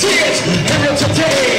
tears, and today.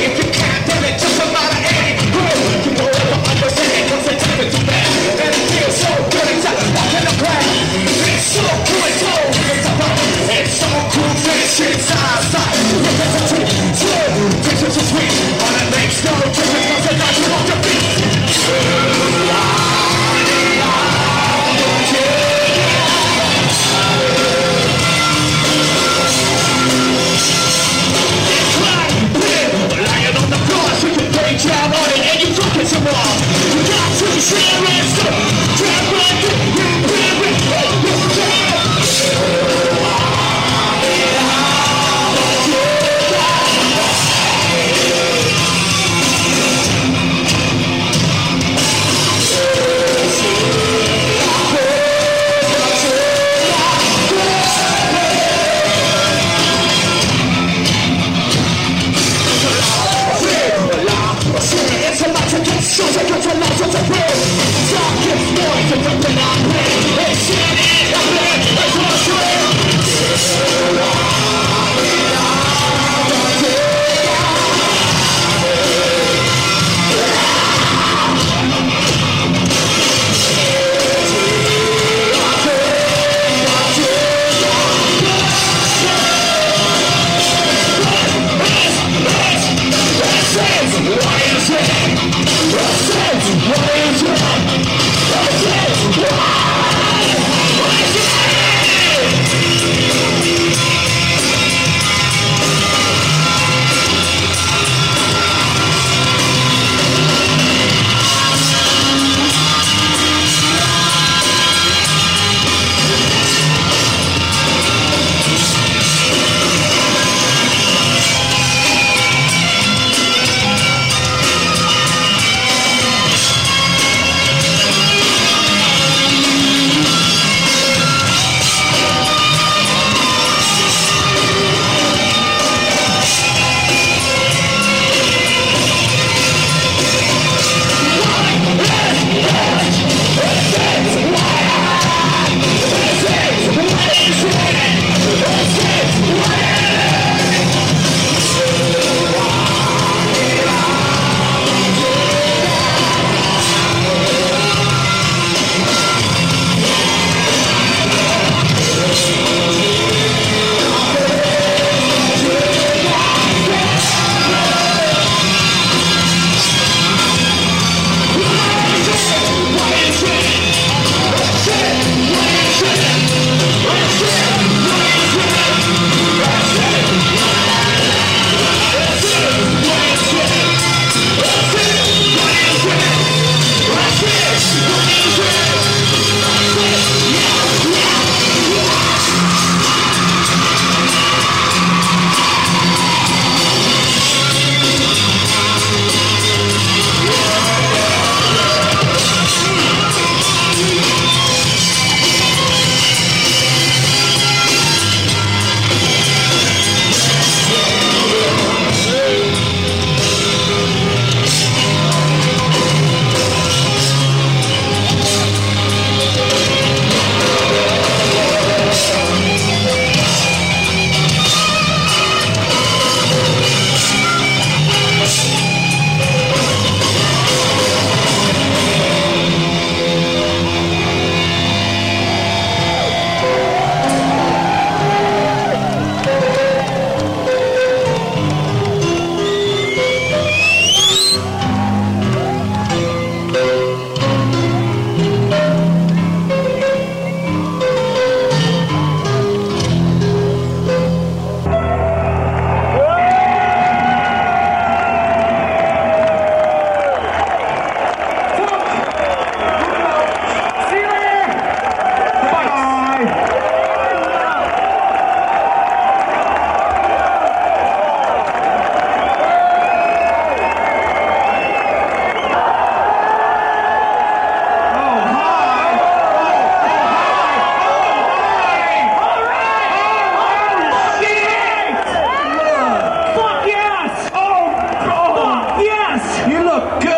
look good.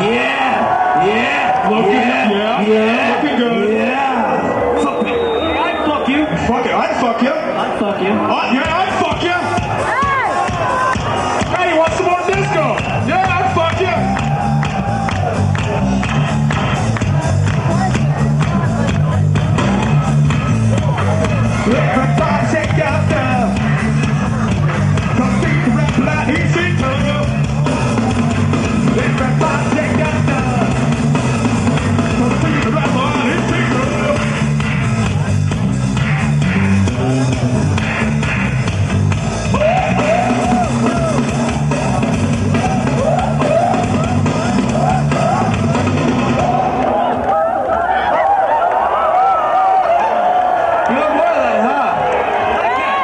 Yeah, yeah, look yeah, yeah, yeah, looking good. Yeah. Fuck me. I'd fuck you. Fuck it. I'd fuck you. I'd fuck you. Oh, yeah, I'd fuck you. Hey, hey you want some more disco? Yeah, I'd fuck you. Yeah.